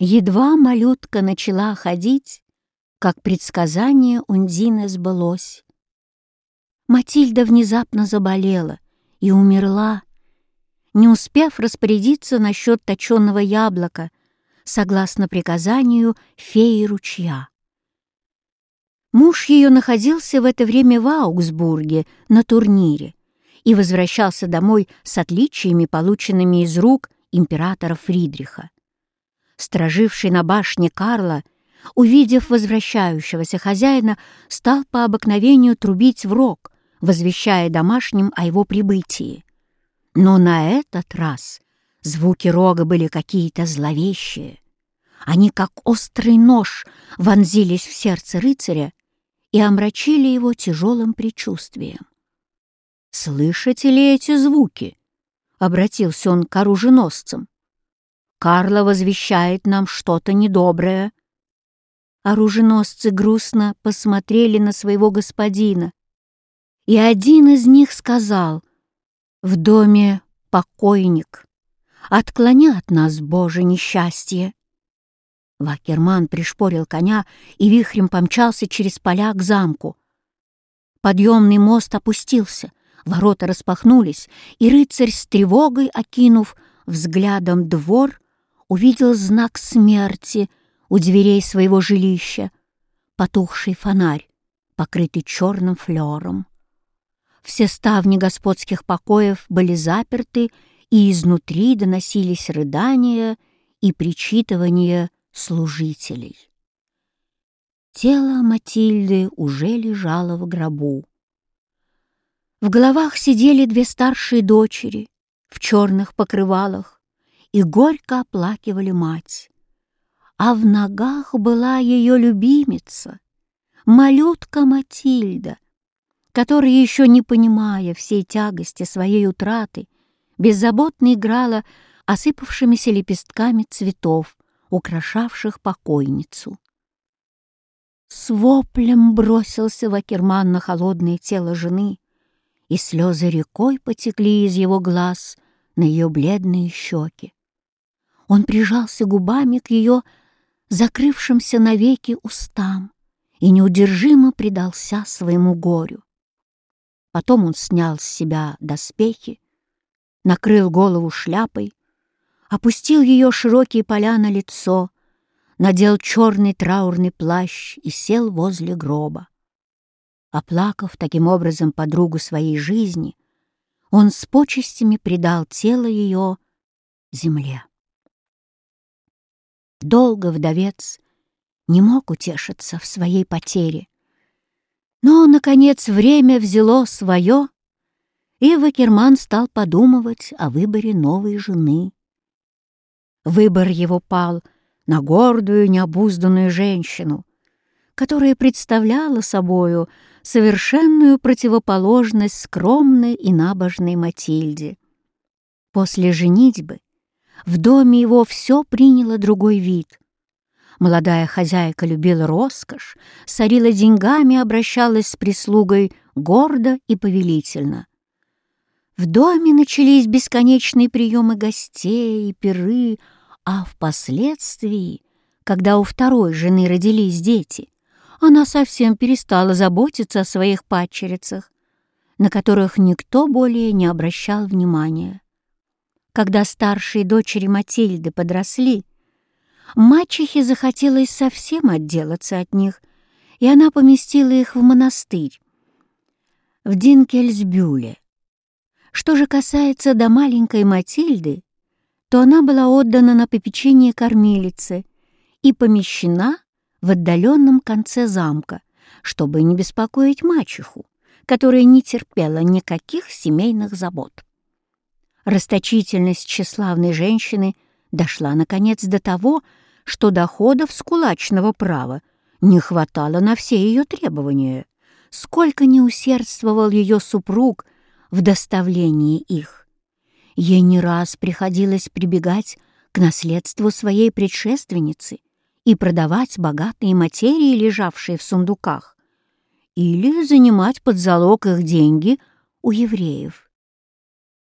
Едва малютка начала ходить, как предсказание Ундины сбылось. Матильда внезапно заболела и умерла, не успев распорядиться насчет точенного яблока, согласно приказанию феи ручья. Муж ее находился в это время в Аугсбурге на турнире и возвращался домой с отличиями, полученными из рук императора Фридриха. Страживший на башне Карла, увидев возвращающегося хозяина, стал по обыкновению трубить в рог, возвещая домашним о его прибытии. Но на этот раз звуки рога были какие-то зловещие. Они, как острый нож, вонзились в сердце рыцаря и омрачили его тяжелым предчувствием. «Слышите ли эти звуки?» — обратился он к оруженосцам. Карла возвещает нам что-то недоброе». Оруженосцы грустно посмотрели на своего господина, и один из них сказал, «В доме покойник, отклони от нас, Боже, несчастье». Вакерман пришпорил коня и вихрем помчался через поля к замку. Подъемный мост опустился, ворота распахнулись, и рыцарь с тревогой, окинув взглядом двор, увидел знак смерти у дверей своего жилища, потухший фонарь, покрытый черным флером. Все ставни господских покоев были заперты, и изнутри доносились рыдания и причитывания служителей. Тело Матильды уже лежало в гробу. В головах сидели две старшие дочери в черных покрывалах, и горько оплакивали мать. А в ногах была ее любимица, малютка Матильда, которая, еще не понимая всей тягости своей утраты, беззаботно играла осыпавшимися лепестками цветов, украшавших покойницу. С воплем бросился Вакерман на холодное тело жены, и слезы рекой потекли из его глаз на ее бледные щеки. Он прижался губами к ее закрывшимся навеки устам и неудержимо предался своему горю. Потом он снял с себя доспехи, накрыл голову шляпой, опустил ее широкие поля на лицо, надел черный траурный плащ и сел возле гроба. Оплакав таким образом подругу своей жизни, он с почестями предал тело ее земле. Долго вдовец не мог утешиться в своей потере. Но, наконец, время взяло свое, и Вакерман стал подумывать о выборе новой жены. Выбор его пал на гордую, необузданную женщину, которая представляла собою совершенную противоположность скромной и набожной Матильде. После женитьбы в доме его все приняло другой вид. Молодая хозяйка любила роскошь, сорила деньгами, обращалась с прислугой гордо и повелительно. В доме начались бесконечные приемы гостей и пиры, а впоследствии, когда у второй жены родились дети, она совсем перестала заботиться о своих падчерицах, на которых никто более не обращал внимания. Когда старшие дочери Матильды подросли, мачехе захотелось совсем отделаться от них, и она поместила их в монастырь в Динкельсбюле. Что же касается до маленькой Матильды, то она была отдана на попечение кормилицы и помещена в отдаленном конце замка, чтобы не беспокоить мачеху, которая не терпела никаких семейных забот. Расточительность тщеславной женщины дошла, наконец, до того, что доходов с кулачного права не хватало на все ее требования, сколько не усердствовал ее супруг в доставлении их. Ей не раз приходилось прибегать к наследству своей предшественницы и продавать богатые материи, лежавшие в сундуках, или занимать под залог их деньги у евреев.